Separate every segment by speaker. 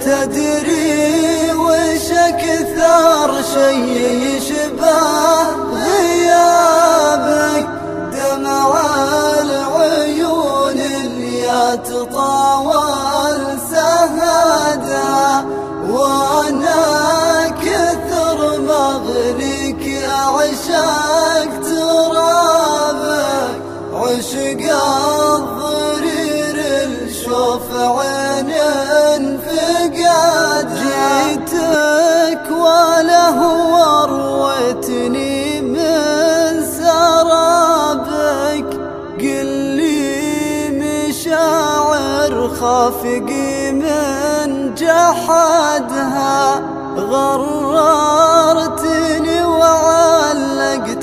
Speaker 1: تدري وش أكثر شي يشبه غيابك؟ دمع العيون اللي تطاول سهدا وأنا كثر مغليك اعشق ترابك. عشق مشاعر خافقي من جحدها غررتني وعلقتني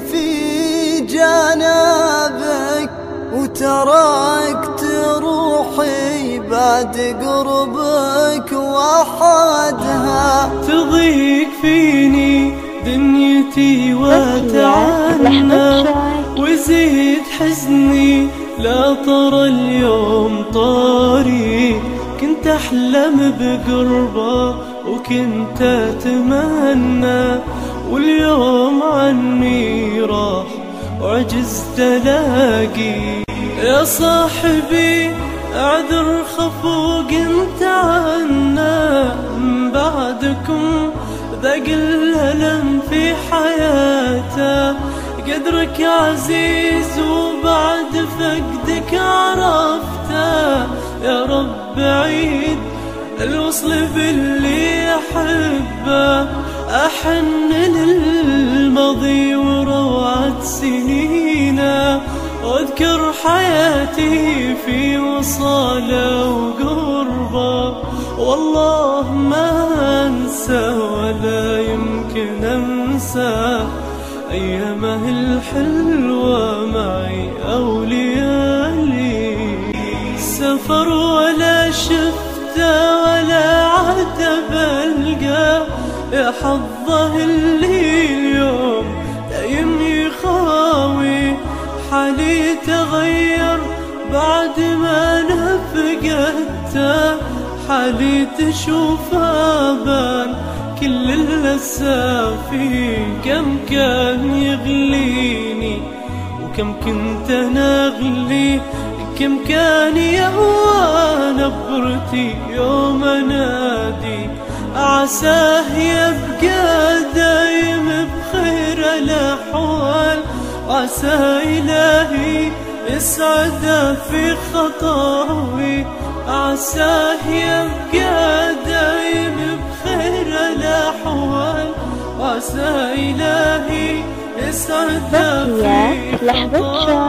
Speaker 1: في جنابك وتركت روحي بعد قربك وحدها.
Speaker 2: تضيق فيني دنيتي وتعنى وزيد حزني. لا طر اليوم طاري كنت أحلم بقربة وكنت أتمنى واليوم عني راح وعجزت ألاقي. يا صاحبي أعذر خفوق أنت عنا من بعدكم ذاق الألم في حياته قدرك عزيز وبعد فقدك عرفته. يا رب عيد الوصل باللي أحبه أحن للماضي وروعة سنينه. واذكر حياتي في وصاله وقربه. والله ما أنسى ولا يمكن أنسى. ايامه الحلوه معي أو ليالي سفر ولا شفته ولا عتب القاه يا حظه اللي اليوم دايم يخاوي. حالي تغير بعد ما نفقدته. حالي تشوف بان كل الاسافي كم كان يغليني وكم كنت أنا أغلي كم كان يهوى نبرتي يوم انادي عساه يبقى دايم بخير الأحوال. عسى إلهي يسعد في خطاوي. عساه يبقى عسى إلهي يسعد في
Speaker 3: لحظة. شوي